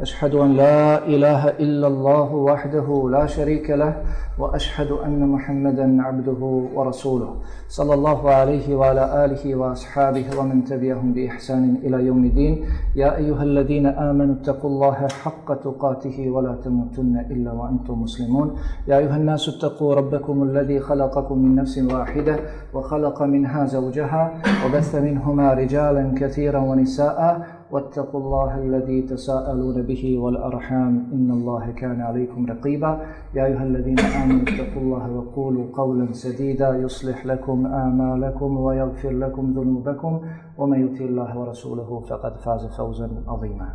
أشهد أن لا إله إلا الله وحده لا شريك له وأشهد أن محمدا عبده ورسوله. صلى الله عليه وعلى آله وأصحابه ومن تبعهم بإحسان إلى يوم الدين. يا أيها الذين آمنوا اتقوا الله حق تقاته ولا تموتن إلا وأنتم مسلمون. يا أيها الناس اتقوا ربكم الذي خلقكم من نفس واحدة وخلق منها زوجها وبث منهما رجالا كثيرا ونساء واتقوا الله الذي تساءلون به والأرحام إن الله كان عليكم رقيبا. يا أيها الذين آمنوا اتقوا الله وقولوا قولا سديدا يصلح لكم آمالكم ويغفر لكم ذنوبكم ومن يطيع الله ورسوله فقد فاز فوزا عظيما.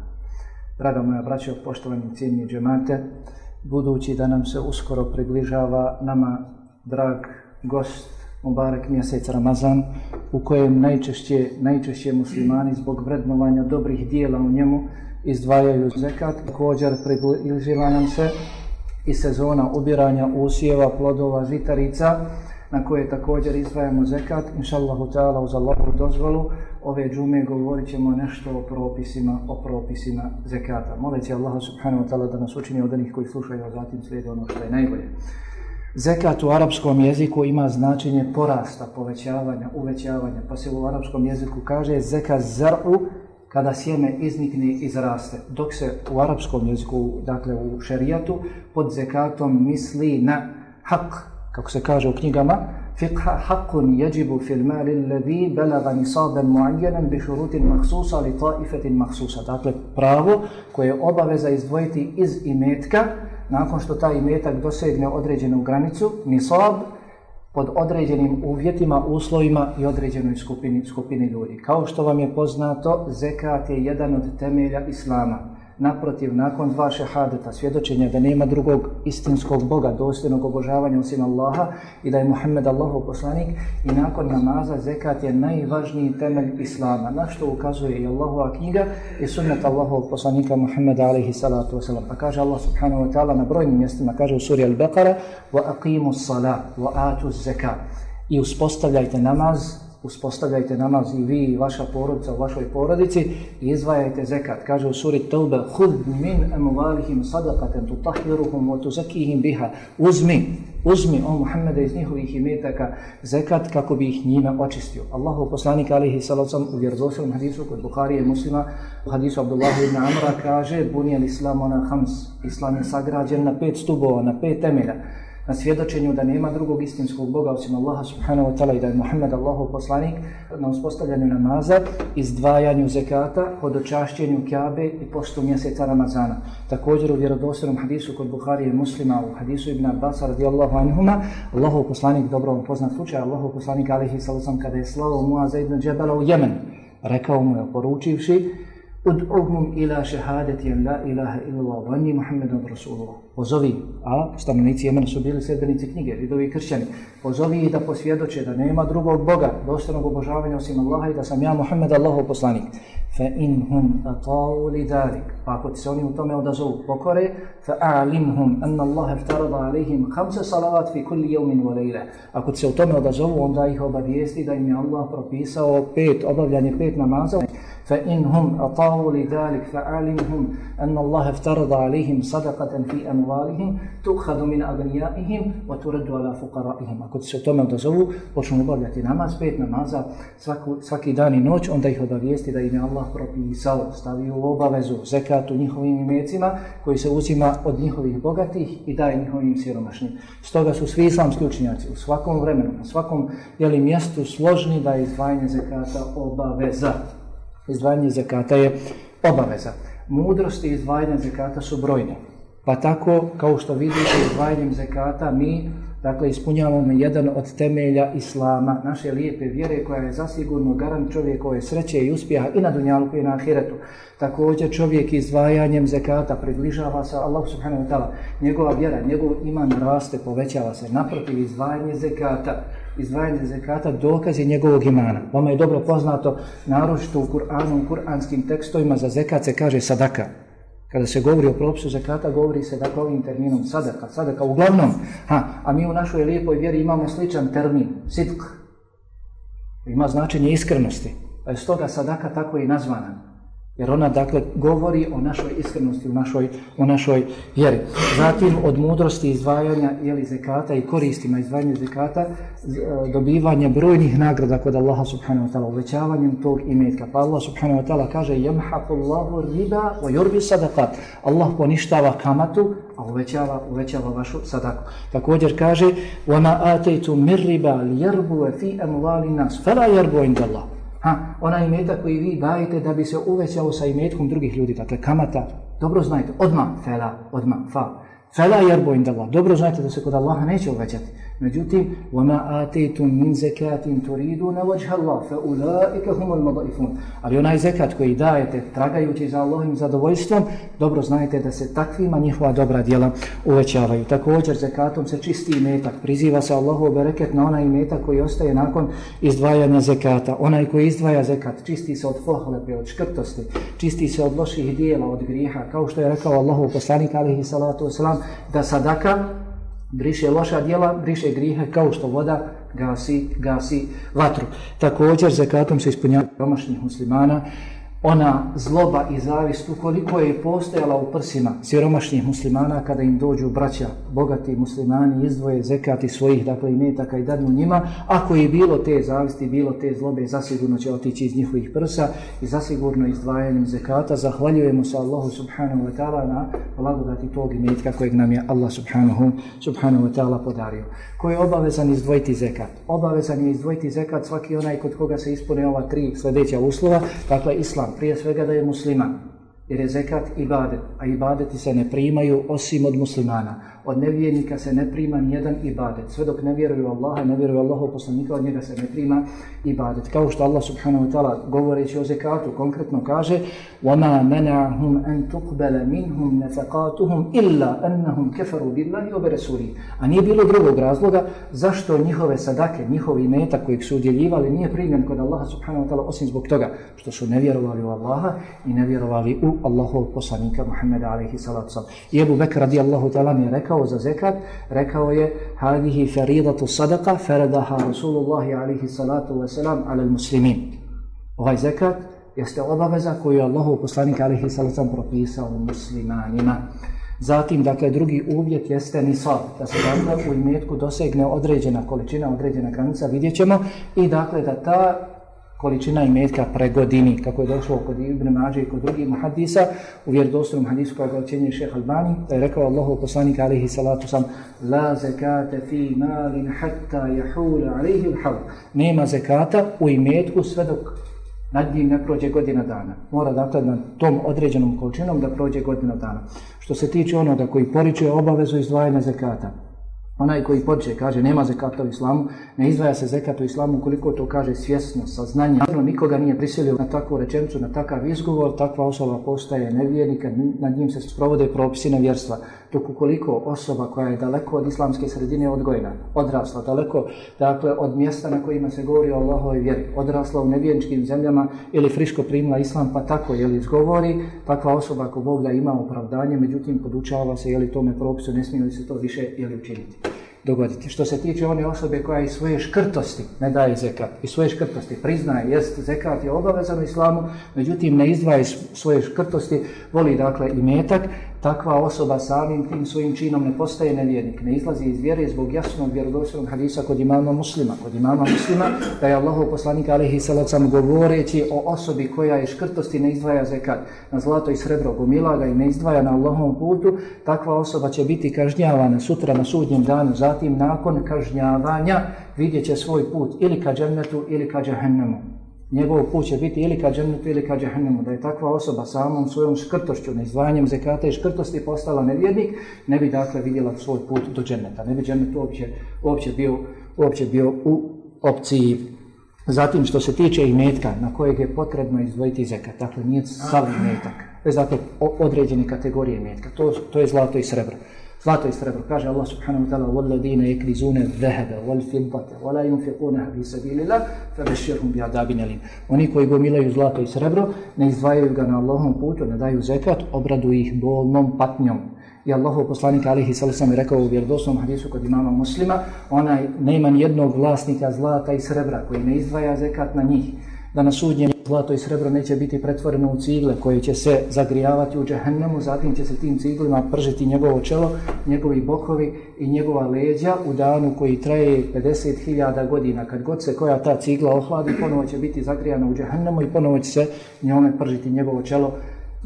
Draga moja braćo, poštovani cijenni džemate, budući da nam se uskoro približava nama drag gost Mubarek mjesec Ramazan u kojem najčešće, najčešće muslimani zbog vrednovanja dobrih dijela u njemu izdvajaju zekat. Također približila nam se i sezona ubiranja usjeva, plodova, žitarica na koje također izdvajamo zekat. Inšallahu ta'ala uz Allahovu dozvolu ove džume govorit ćemo nešto o propisima, o propisima zekata. Moleći Allah subhanahu wa ta'ala da nas učini od onih koji slušaju, a zatim slijede ono što je najbolje. Zekat u arapskom jeziku ima značenje porasta, povećavanja, uvećavanja, pa se u arapskom jeziku kaže zekat zar'u kada sjeme iznikne i zraste. Dok se u arapskom jeziku, dakle u šerijatu, pod zekatom misli na hak, kako se kaže u knjigama, fiqha haqqun yajibu fil mali alladhi balagha nisaban muayyanan bi shurutin makhsusa li ta'ifatin makhsusa. Dakle, pravo koje je obaveza izdvojiti iz imetka, nakon što taj imetak dosegne određenu granicu, nisab, pod određenim uvjetima, uslovima i određenoj skupini, skupini ljudi. Kao što vam je poznato, zekat je jedan od temelja Islama. Naprotiv, nakon dva šehadeta, svjedočenja da nema drugog istinskog Boga, dosljednog obožavanja osim Allaha i da je Muhammed Allahov poslanik i nakon namaza zekat je najvažniji temelj Islama. Na što ukazuje i Allahova knjiga i sunnet Allahov poslanika Muhammeda alaihi salatu wasalam. Pa kaže Allah subhanahu wa ta'ala na brojnim mjestima, kaže u suri Al-Baqara wa aqimu salat wa atu zekat i uspostavljajte namaz uspostavljajte namaz i vi i vaša porodica u vašoj porodici i izvajajte zekat. Kaže u suri Tawba, Hud min amuvalihim sadaqatan tutahiruhum wa tuzakihim biha. Uzmi, uzmi, o Muhammede, iz njihovih imetaka zekat kako bi ih njime očistio. Allahu poslanik alihi salacom u vjerozosilom hadisu kod Buharije muslima, u hadisu Abdullah ibn Amra kaže, bunijel islam ona hams, islam je sagrađen na pet stubova, na pet temelja na svjedočenju da nema drugog istinskog Boga osim Allaha subhanahu wa ta'ala i da je Muhammed Allahov poslanik na uspostavljanju namaza, izdvajanju zekata, hodočašćenju kjabe i postu mjeseca Ramazana. Također u vjerodostojnom hadisu kod Buharije muslima u hadisu Ibn Abbas radijallahu anhuma, Allahov poslanik, dobro vam poznat slučaj, Allahov poslanik alihi sallam kada je slao Muaza ibn Džebala u Jemen, rekao mu je poručivši, Ud'uhum ila šehadeti en la ilaha illallah wa Muhammedan Rasulullah. Pozovi, a stanovnici Jemena su bili sredbenici knjige, židovi i kršćani. Pozovi ih da posvjedoče da nema drugog Boga, dostanog obožavanja osim Allaha i da sam ja Muhammed Allahov poslanik. Fa in hum ata'u li dalik. Pa ako ti se oni u tome odazovu pokore, fa a'limhum anna Allah iftarada alihim hamse salavat fi kulli jevmin wa lejle. Ako ti se u tome odazovu, onda ih obavijesti da im je Allah propisao pet, obavljanje pet namaza. فإنهم أطاعوا لذلك فعلمهم أن الله افترض عليهم صدقة في أموالهم تؤخذ من أغنيائهم وترد على فقرائهم Ako se o tome odazovu, počnu obavljati namaz, pet namaza, svaku, svaki dan i noć, onda ih obavijesti da im je Allah propisao, stavio u obavezu zekatu njihovim imecima, koji se uzima od njihovih bogatih i daje njihovim siromašnim. Stoga su svi islamski učinjaci u svakom vremenu, na svakom jeli, mjestu složni da je izdvajanje zekata obaveza izdvajanje zekata je obaveza. Mudrosti izdvajanja zekata su brojne. Pa tako, kao što vidite, izdvajanjem zekata mi dakle, ispunjavamo jedan od temelja Islama, naše lijepe vjere koja je zasigurno garant čovjekove sreće i uspjeha i na dunjalku i na ahiretu. Također čovjek izdvajanjem zekata približava se Allah subhanahu wa ta'ala. Njegova vjera, njegov iman raste, povećava se. Naprotiv, izdvajanje zekata izdvajanje zekata dokaz je njegovog imana. Vama je dobro poznato, naročito u Kur'anu, u kur'anskim tekstovima za zekat se kaže sadaka. Kada se govori o propisu zekata, govori se dakle ovim terminom sadaka, sadaka uglavnom. Ha, a mi u našoj lijepoj vjeri imamo sličan termin, sitk. Ima značenje iskrenosti. Pa je stoga sadaka tako i nazvana. Jer ona, dakle, govori o našoj iskrenosti, u našoj, u našoj vjeri. Zatim, od mudrosti izdvajanja jeli, zekata i koristima izdvajanja zekata, e, dobivanje brojnih nagrada kod Allaha subhanahu wa ta'ala, uvećavanjem tog imetka. Pa Allah subhanahu wa ta'ala kaže, jemhaqu Allahu riba wa yurbi sadakat. Allah poništava kamatu, a uvećava, uvećava vašu sadaku. Također kaže, وَمَا آتَيْتُ مِرْ رِبَا لِيَرْبُوَ فِي أَمْوَالِ النَّاسِ فَلَا يَرْبُوَ عِنْدَ اللَّهِ Ha, ona imeta koji vi dajete da bi se uvećao sa imetkom drugih ljudi, dakle kamata, dobro znajte, odma fela, odma fa. Fela jerbo indallah, dobro znajte da se kod Allaha neće uvećati. Međutim, وَمَا آتَيْتُمْ مِنْ زَكَاتٍ تُرِيدُونَ وَجْهَ اللَّهِ فَأُولَٰئِكَ هُمُ الْمَضَئِفُونَ Ali onaj zekat koji dajete, tragajući za Allahim zadovoljstvom, dobro znajte da se takvima njihova dobra djela uvećavaju. Također, zekatom se čisti imetak, priziva se Allahu bereket na onaj imetak koji ostaje nakon izdvajanja zekata. Onaj koji izdvaja zekat, čisti se od pohlepe, od škrtosti, čisti se od loših dijela, od grijeha, kao što je rekao Allahu poslanik, alihi salatu wasalam, da sadaka briše loša djela, briše grihe kao što voda gasi, gasi vatru. Također zakatom se ispunjava domašnjih muslimana, ona zloba i zavist ukoliko je postojala u prsima siromašnih muslimana kada im dođu braća, bogati muslimani izdvoje zekati svojih dakle imetaka i dadnu njima, ako je bilo te zavisti, bilo te zlobe, zasigurno će otići iz njihovih prsa i zasigurno izdvajanjem zekata zahvaljujemo se Allahu subhanahu wa ta'ala na blagodati tog imetka kojeg nam je Allah subhanahu, subhanahu wa ta'ala podario. Ko je obavezan izdvojiti zekat? Obavezan je izdvojiti zekat svaki onaj kod koga se ispune ova tri sljedeća uslova, dakle islam, prije svega da je musliman, jer je zekat ibadet, a ibadeti se ne primaju osim od muslimana od nevjernika se ne prima nijedan ibadet. Sve dok ne vjeruju Allaha, ne vjeruju Allahu poslanika, od njega se ne prima ibadet. Kao što Allah subhanahu wa ta'ala govoreći o zekatu konkretno kaže وَمَا مَنَعْهُمْ أَن تُقْبَلَ مِنْهُمْ نَفَقَاتُهُمْ إِلَّا أَنَّهُمْ كَفَرُوا بِاللَّهِ وَبَرَسُولِهِ A nije bilo drugog razloga zašto njihove sadake, njihovi metak kojih su udjeljivali nije primjen kod Allaha subhanahu wa ta'ala osim zbog toga što su ne vjerovali u Allaha i ne vjerovali u Allahov poslanika Muhammeda alaihi salatu sallam. I Ebu Bekr radijallahu ta'ala mi je rekao rekao za zekat, rekao je hadihi faridatu sadaka faradaha Rasulullahi alihi salatu wasalam ala muslimin. Ovaj zekat jeste obaveza koju je Allahu poslanik alihi salatu wasalam propisao muslimanima. Zatim, dakle, drugi uvjet jeste nisab, da se dakle u imetku dosegne određena količina, određena granica, vidjet ćemo, i dakle da ta količina imetka pre godini, kako je došlo kod Ibn Mađe i kod drugih muhadisa, u vjerodostojnom hadisu koja ga ocjenjuje šeh Albani, da je rekao Allahu poslanik alihi salatu sam, la zekate fi malin hatta jahula alihi l'hav. Nema zekata u imetku sve dok nad njim ne prođe godina dana. Mora dakle na tom određenom količinom da prođe godina dana. Što se tiče onoga koji poričuje obavezu izdvajanja zekata, Onaj koji poče, kaže, nema zekata u islamu, ne izdvaja se zekat u islamu, koliko to kaže svjesno, sa znanjem. Naravno, nikoga nije prisilio na takvu rečenicu, na takav izgovor, takva osoba postaje nevjernika, nad njim se sprovode propisi nevjerstva. Dok ukoliko osoba koja je daleko od islamske sredine odgojena, odrasla, daleko dakle, od mjesta na kojima se govori o Allahove vjeri, odrasla u nevijenčkim zemljama ili friško primila islam, pa tako je li izgovori, takva osoba ako Bog da ima opravdanje, međutim podučava se je li tome propisu, ne smije li se to više je li učiniti dogoditi. Što se tiče one osobe koja iz svoje škrtosti ne daje zekat, i svoje škrtosti priznaje, jest zekat je obavezan u islamu, međutim ne izdvaje svoje škrtosti, voli dakle i metak, takva osoba samim tim svojim činom ne postaje nevjernik, ne izlazi iz vjere zbog jasnog vjerodostojnog hadisa kod imama muslima. Kod imama muslima da je Allahu poslanik alaihi salacam govoreći o osobi koja je škrtosti ne izdvaja zekat na zlato i srebro gomila ga i ne izdvaja na Allahom putu, takva osoba će biti kažnjavana sutra na sudnjem danu, zatim nakon kažnjavanja vidjet će svoj put ili ka džennetu ili ka džahennemu njegov put će biti ili ka džennetu ili ka džahennemu, da je takva osoba samom svojom škrtošću, neizdvajanjem zekata i škrtosti postala nevjednik, ne bi dakle vidjela svoj put do dženneta, ne bi džennet uopće, uopće, bio, uopće bio u opciji. Zatim što se tiče imetka na kojeg je potrebno izdvojiti zekat, dakle nije sav imetak, već dakle određene kategorije imetka, to, to je zlato i srebro Zlato i srebro. Kaže Allah subhanahu wa ta'ala وَالَّذِينَ يَكْرِزُونَ الذَّهَبَ وَالْفِضَّةَ وَلَا يُنْفِقُونَهَ فِي سَبِيلِ اللَّهِ فَبَشِّرْهُمْ بِعَذَابٍ أَلِيمٍ Oni koji gomilaju zlato i srebro, ne izdvajaju ga na Allahom putu, ne daju zekat, obradu ih bolnom patnjom. I Allahov poslanik alihi sallam je rekao u vjerodosnom hadisu kod imama muslima, onaj nema jednog vlasnika zlata i srebra koji ne izdvaja zekat na njih da na sudnjem zlato i srebro neće biti pretvoreno u cigle koje će se zagrijavati u džehennemu, zatim će se tim ciglima pržiti njegovo čelo, njegovi bokovi i njegova leđa u danu koji traje 50.000 godina. Kad god se koja ta cigla ohladi, ponovo će biti zagrijana u džehennemu i ponovo će se njome pržiti njegovo čelo,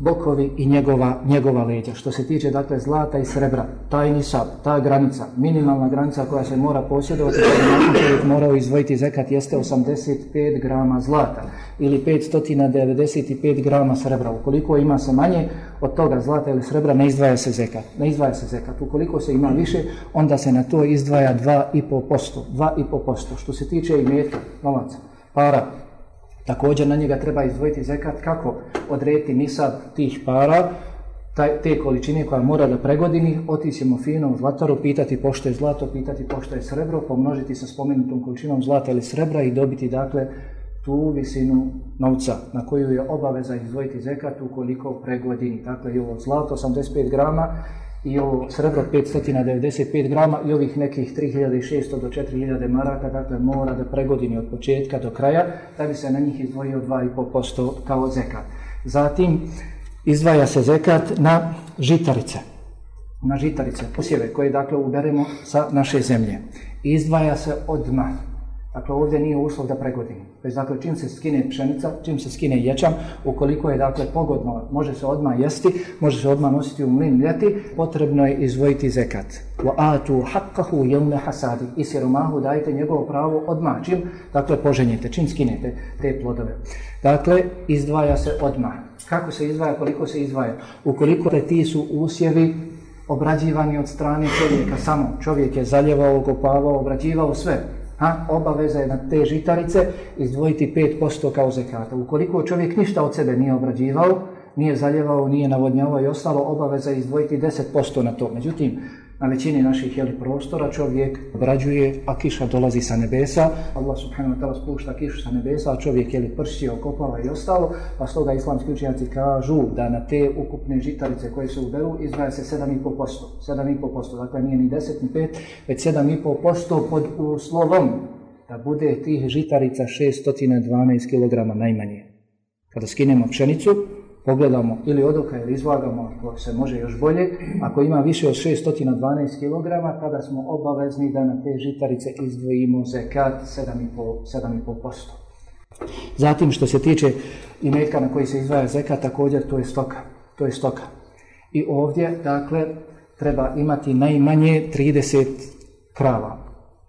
bokovi i njegova, njegova leđa. Što se tiče dakle zlata i srebra, taj nisab, ta granica, minimalna granica koja se mora posjedovati, kada nakon čovjek morao izvojiti zekat, jeste 85 grama zlata ili 595 grama srebra. Ukoliko ima se manje od toga zlata ili srebra, ne izdvaja se zekat. Ne izdvaja se zekat. Ukoliko se ima više, onda se na to izdvaja 2,5%. 2,5%. Što se tiče i metka, novaca, para, Također na njega treba izdvojiti zekat. Kako odrediti nisab tih para, taj, te količine koja mora da pregodini, otićemo fino u zlataru, pitati pošto je zlato, pitati pošto je srebro, pomnožiti sa spomenutom količinom zlata ili srebra i dobiti dakle tu visinu novca na koju je obaveza izdvojiti zekat ukoliko pregodini. Dakle, i ovo zlato 85 grama i ovo srebro 595 grama i ovih nekih 3600 do 4000 maraka, dakle mora da pregodini od početka do kraja, da bi se na njih izdvojio 2,5% kao zekat. Zatim izdvaja se zekat na žitarice, na žitarice, posjeve koje dakle uberemo sa naše zemlje. Izdvaja se odmah, Dakle, ovdje nije uslov da pregodimo. Već, dakle, čim se skine pšenica, čim se skine ječam, ukoliko je, dakle, pogodno, može se odmah jesti, može se odmah nositi u mlin ljeti, potrebno je izvojiti zekat. Wa atu haqqahu yawma hasadi. I siromahu dajte njegovo pravo odmah, čim, dakle, poženjete, čim skinete te plodove. Dakle, izdvaja se odmah. Kako se izdvaja, koliko se izdvaja? Ukoliko te ti su usjevi obrađivani od strane čovjeka, samo čovjek je zaljevao, kopavao, obrađivao sve, Ha, obaveza je na te žitarice izdvojiti 5% kao zekata. Ukoliko čovjek ništa od sebe nije obrađivao, nije zaljevao, nije navodnjavao i ostalo, obaveza je izdvojiti 10% na to. Međutim, na većini naših jeli, prostora čovjek obrađuje, a kiša dolazi sa nebesa. Allah subhanahu wa ta'ala spušta kišu sa nebesa, a čovjek je li prši, okopava i ostalo. Pa s toga islamski učenjaci kažu da na te ukupne žitarice koje se uberu izdvaja se 7,5%. 7,5%, dakle nije ni 10 ni 5, već 7,5% pod uslovom da bude tih žitarica 612 kg najmanje. Kada skinemo pšenicu, pogledamo ili odoka ili izvagamo, ako se može još bolje, ako ima više od 612 kg, tada smo obavezni da na te žitarice izdvojimo zekat 7,5%. Zatim što se tiče imetka na koji se izdvaja zekat, također to je stoka. To je stoka. I ovdje, dakle, treba imati najmanje 30 krava.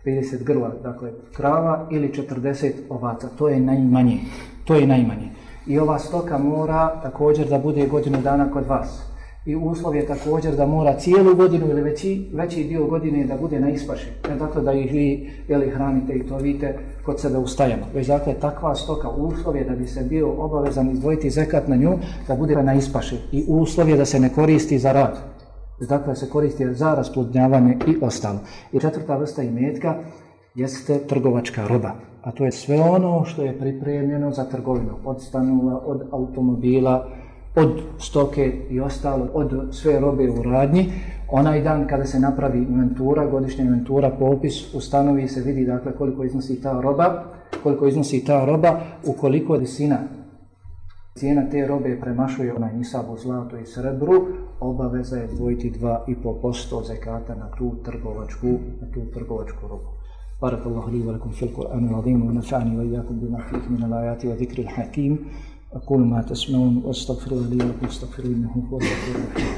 30 grla, dakle, krava ili 40 ovaca. To je najmanje. To je najmanje i ova stoka mora također da bude godinu dana kod vas. I uslov je također da mora cijelu godinu ili veći, veći dio godine da bude na ispaši. Ne dakle da ih vi jeli, hranite i to vidite kod sebe ustajamo. Već dakle takva stoka uslov je da bi se bio obavezan izdvojiti zekat na nju da bude na ispaši. I uslov je da se ne koristi za rad. Dakle se koristi za rasplodnjavanje i ostalo. I četvrta vrsta imetka jeste trgovačka roba a to je sve ono što je pripremljeno za trgovinu, od stanova, od automobila, od stoke i ostalo, od sve robe u radnji. Onaj dan kada se napravi inventura, godišnja inventura, popis, ustanovi se vidi dakle koliko iznosi ta roba, koliko iznosi ta roba, ukoliko visina cijena te robe premašuje onaj nisabu zlato i srebru, obaveza je dvojiti 2,5% zekata na tu trgovačku, na tu trgovačku robu. بارك الله لي ولكم في القرآن العظيم ونفعني وإياكم بما فيه من الآيات وذكر الحكيم أقول ما تسمعون وأستغفر الله لي ولكم استغفروا إنه هو الغفور الرحيم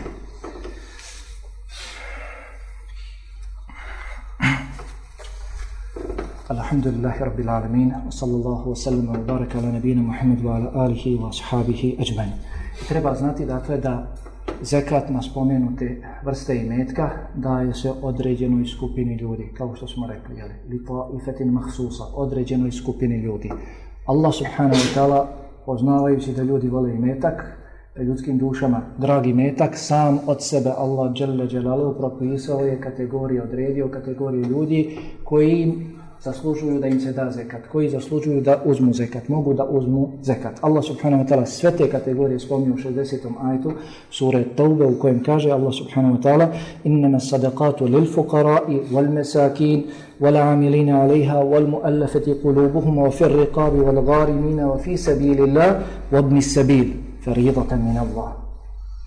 الحمد لله رب العالمين وصلى الله وسلم وبارك على نبينا محمد وعلى آله وصحابه أجمعين. Treba znati dakle da zekat na spomenute vrste imetka daje se određenoj skupini ljudi, kao što smo rekli, jeli, li to ifetin mahsusa, određenoj skupini ljudi. Allah subhanahu wa ta'ala, poznavajući da ljudi vole imetak, ljudskim dušama. Dragi metak, sam od sebe Allah dželle dželalu propisao je kategorije, odredio kategorije ljudi koji zaslužuju da im se da zekat, koji zaslužuju da uzmu zekat, mogu da uzmu zekat. Allah subhanahu wa ta'ala sve te kategorije spomnio u 60. ajtu sure Tawbe u kojem kaže Allah subhanahu wa ta'ala innama sadaqatu lil fuqara'i wal masakin wal amilina alaiha wal muallafati qulubuhum wa fir riqabi wal gharimina wa fi sabilillah wa ibn sabil faridatan min Allah.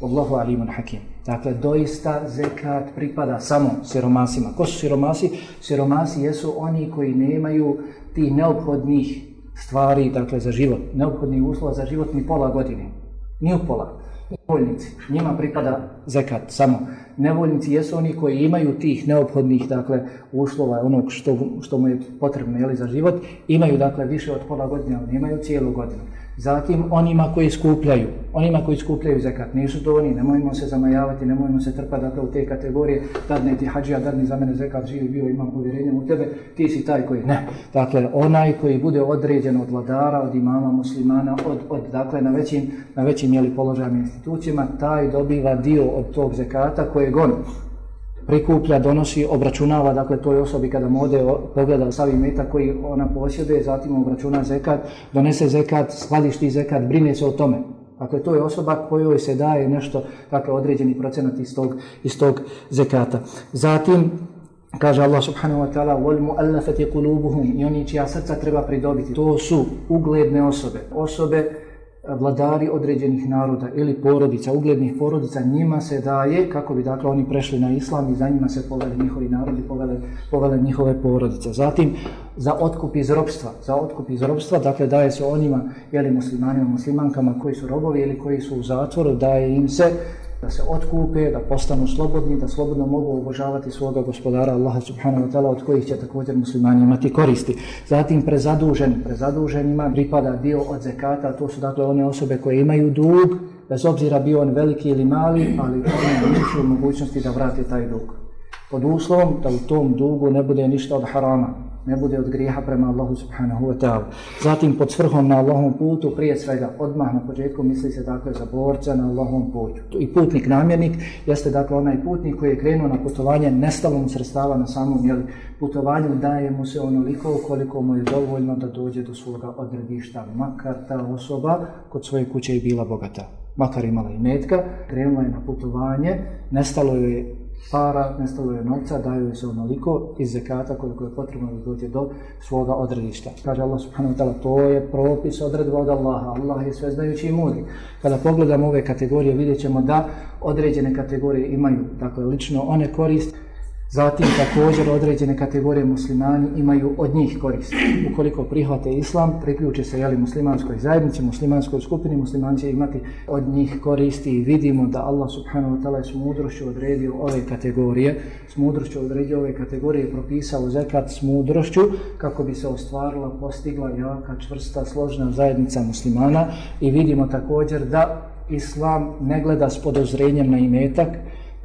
Allahu alimun hakim. Dakle, doista zekat pripada samo siromasima. Ko su siromasi? Siromasi jesu oni koji nemaju tih neophodnih stvari, dakle, za život. Neophodnih uslova za život ni pola godine. Ni u pola. Nevoljnici. Njima pripada zekat samo. Nevoljnici jesu oni koji imaju tih neophodnih, dakle, uslova onog što, što mu je potrebno jeli, za život. Imaju, dakle, više od pola godine, ali nemaju cijelu godinu. Zatim onima koji skupljaju, onima koji skupljaju zekat, nisu to oni, nemojmo se zamajavati, nemojmo se trpati dakle, u te kategorije, dadne ti hađija, dadni za mene zekat, živi bio, imam povjerenje u tebe, ti si taj koji ne. Dakle, onaj koji bude određen od vladara, od imama muslimana, od, od dakle, na većim, na većim jeli, položajama institucijama, taj dobiva dio od tog zekata koje gon prikuplja, donosi, obračunava, dakle, toj osobi kada mode pogleda savi meta koji ona posjeduje, zatim obračuna zekat, donese zekat, skladišti zekat, brine se o tome. Dakle, to je osoba kojoj se daje nešto, dakle, određeni procenat iz tog, iz tog zekata. Zatim, kaže Allah subhanahu wa ta'ala, wal mu'allafati qulubuhum, i oni čija srca treba pridobiti. To su ugledne osobe, osobe vladari određenih naroda ili porodica, uglednih porodica, njima se daje kako bi dakle oni prešli na islam i za njima se povele njihovi narodi, povele, povele njihove porodice. Zatim, za otkup iz robstva, za otkup iz robstva, dakle daje se onima, jeli muslimanima, muslimankama koji su robovi ili koji su u zatvoru, daje im se da se otkupe, da postanu slobodni, da slobodno mogu obožavati svoga gospodara Allaha subhanahu wa ta'ala od kojih će također muslimani imati koristi. Zatim prezaduženi, prezaduženima pripada dio od zekata, to su dakle one osobe koje imaju dug, bez obzira bio on veliki ili mali, ali one nisu u mogućnosti da vrate taj dug. Pod uslovom da u tom dugu ne bude ništa od harama, ne bude od grijeha prema Allahu subhanahu wa ta'ala. Zatim pod svrhom na Allahom putu, prije svega odmah na početku misli se dakle za borca na Allahom putu. I putnik namjernik jeste dakle onaj putnik koji je krenuo na putovanje, nestalo mu sredstava na samom jeli, putovanju, daje mu se onoliko koliko mu je dovoljno da dođe do svoga odredišta, makar ta osoba kod svoje kuće je bila bogata. Makar imala i metka, krenula je na putovanje, nestalo je para, nestalo je novca, daju se onoliko iz zekata koliko je potrebno da dođe do svoga odredišta. Kaže Allah subhanahu wa ta'ala, to je propis odredba od Allaha. Allah je sve znajući i mudri. Kada pogledamo ove kategorije, vidjet da određene kategorije imaju, dakle, lično one koriste, Zatim također određene kategorije muslimani imaju od njih korist. Ukoliko prihvate islam, priključe se jeli, muslimanskoj zajednici, muslimanskoj skupini, muslimani će imati od njih koristi. I vidimo da Allah subhanahu wa ta'ala je s mudrošću odredio ove kategorije, s mudrošću odredio ove kategorije propisao zekat s mudrošću kako bi se ostvarila, postigla jaka, čvrsta, složna zajednica muslimana. I vidimo također da islam ne gleda s podozrenjem na imetak,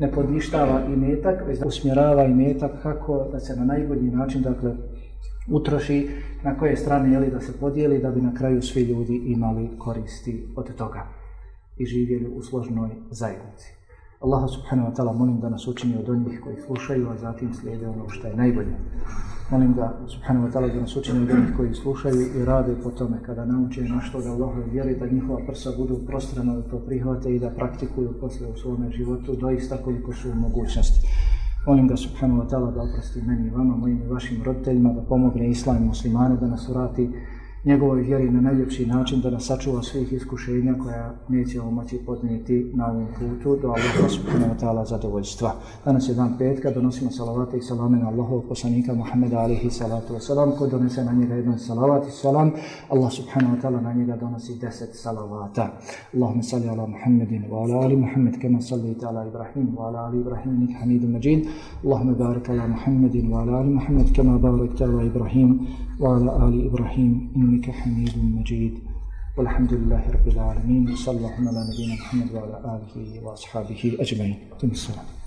ne podništava i metak, već da usmjerava i metak kako da se na najbolji način dakle, utroši na koje strane jeli da se podijeli da bi na kraju svi ljudi imali koristi od toga i živjeli u složnoj zajednici. Allah subhanahu wa ta'ala molim da nas učini od onih koji slušaju, a zatim slijede ono što je najbolje. Molim da subhanahu wa ta'ala da nas učini od onih koji slušaju i rade po tome kada nauče nešto da Allaha vjeri da njihova prsa budu prostrana da to prihvate i da praktikuju posle u svome životu doista koliko su mogućnosti. Molim da subhanahu wa ta'ala da oprosti meni i vama, mojim i vašim roditeljima, da pomogne islam i muslimane, da nas vrati njegovoj vjeri na najljepši način da nas sačuva svih iskušenja koja neće moći podnijeti na ovom putu do Allaha subhanahu wa ta'ala zadovoljstva. Danas je dan petka, donosimo salavate i salame na Allahovog poslanika Muhammeda alihi salatu wa salam, ko donese na njega jedan salavat i salam, Allah subhanahu wa ta'ala na njega donosi deset salavata. Allahumma salli ala Muhammedin wa ala ali Muhammed kema salli ala Ibrahim wa ala ali Ibrahim nik hamidu majid. Allahumma barik ala Muhammedin wa ala ali Muhammed kema barik ala Ibrahim wa ala ali Ibrahim إنك حميد مجيد. والحمد لله رب العالمين صلى الله على نبينا محمد وعلى آله وأصحابه أجمعين. السلام